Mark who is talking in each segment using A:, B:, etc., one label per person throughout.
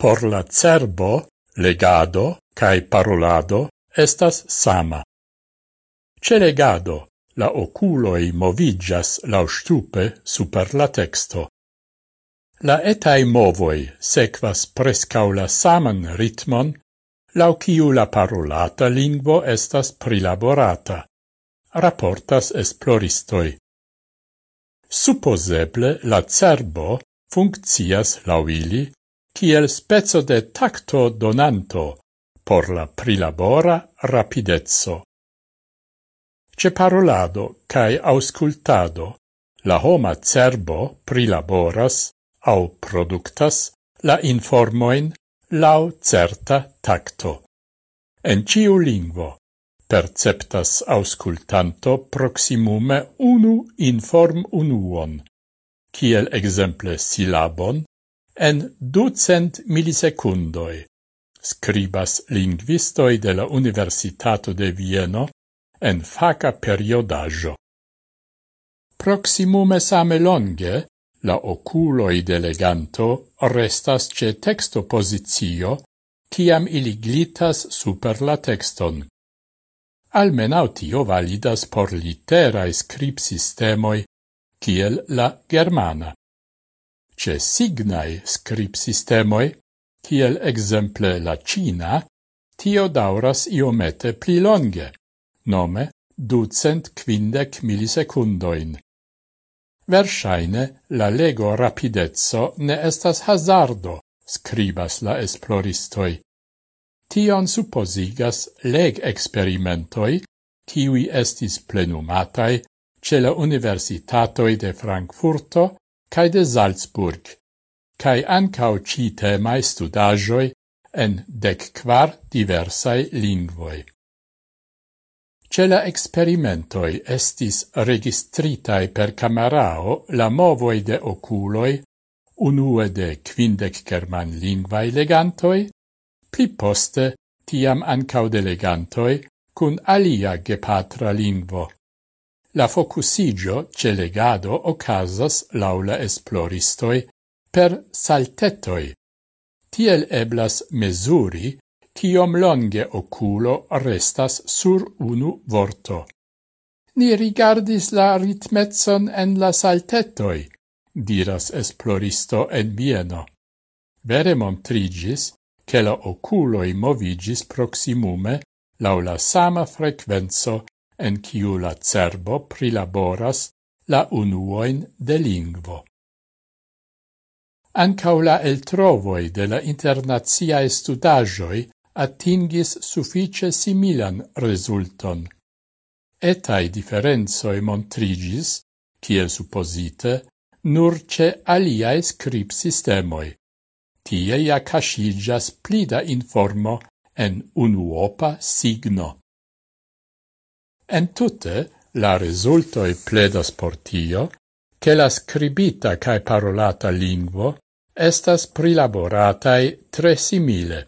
A: Por la cerbo, legado cae parolado estas sama. Ce legado, la oculoi movigas laustupe super la texto. La etai movoi sequas prescau la saman ritmon, lau ciu la parolata lingvo estas prilaborata, rapportas esploristoi. Supposeble la cerbo funccias lauili kiel spezzo de tacto donanto por la prilabora rapidezzo. Ce parolado cae auscultado la homa cerbo prilaboras au productas la informoin lau certa tacto. En ciu lingvo perceptas auscultanto proximume unu inform unuon, kiel exemple silabon en ducent millisecundoi, scribas linguistoi de la Universitato de Vieno en faca periodaggio. Proximume same longe, la oculoi de leganto restas ce texto posizio, ciam ili glitas super la texton. Almenau tio validas por literae scripsistemoi, kiel la germana ce signae scripsistemoi, kiel exemple la Cina, tio dauras iomete pli longe, nome ducent quindec millisecundoin. Versaine la lego rapidezzo ne estas hazardo, scribas la esploristoi. Tion supposigas leg experimentoi, kiwi estis plenumatai ce la universitatoi de Frankfurto cae de Salzburg, cae ancau ci temae studajoi en dec quar diversae lingvoi. Cela experimentoi estis registritae per camerao la movoi de oculoi, unue de quindec german lingvae legantoi, pli poste tiam ancau de legantoi, cun alia gepatra lingvo. La focusigio ce legado ocasas laula esploristoi per saltetoi. Tiel eblas mesuri kiom longe oculo restas sur unu vorto. Ni rigardis la ritmezzon en la saltetoi, diras esploristo en Vieno. Vere montrigis che la oculoi movigis proximume lau la sama frequenzo en kiu la cerbo prilaboras la unuoin de lingvo. Ancau la eltrovoi de la internaziae studagioi attingis suffice similan resulton. Etai differenzoi montrigis, kiel supposite, nur ce aliae script systemoi. Tie ja casigas plida informo en unuopa signo. En tutte, la resultoi pledas por tio, che la scribita cae parolata lingvo estas prilaboratae tre simile.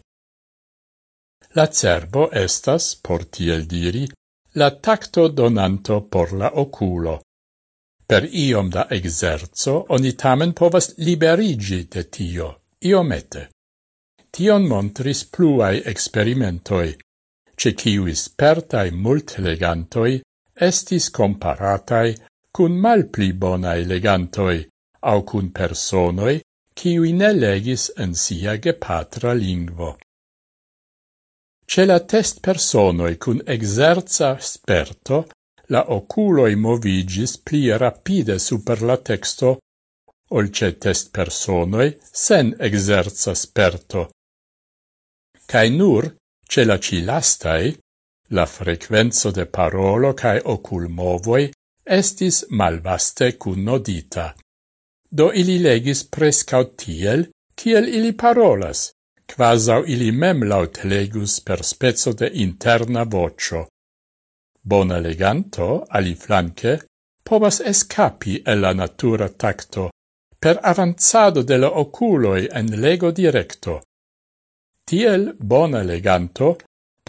A: La cerbo estas, por tiel diri, la tacto donanto por la oculo. Per iom da exerzo oni tamen povas liberigi de tio, iomete. Tion montris pluai experimentoi ce ciui spertai mult legantoi estis comparatai cun mal pli bonai legantoi, au cun personoi ciui ne legis en sia gepatra lingvo. Ce la test personoi cun exerza sperto, la oculoi movigis pli rapide super la texto, olce test personoi sen exerza sperto. Cai nur Ce la cilastai, la frequenzo de parolo cae oculmovoi estis malvaste cunnodita. Do ili legis prescaut tiel, kiel ili parolas, quasau ili mem laut legus per spezzo de interna vocio. Bona leganto, ali flanque, povas escapi el la natura tacto per avanzado de la oculoi en lego directo, Tiel bona leganto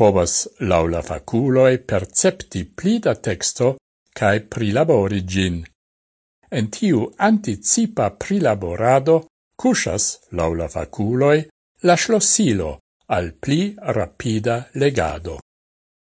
A: povas laula faculoi percepti pli da texto cae prilabori gin. En tiu anticipa prilaborado cusas laula faculoi la schlossilo al pli rapida legado.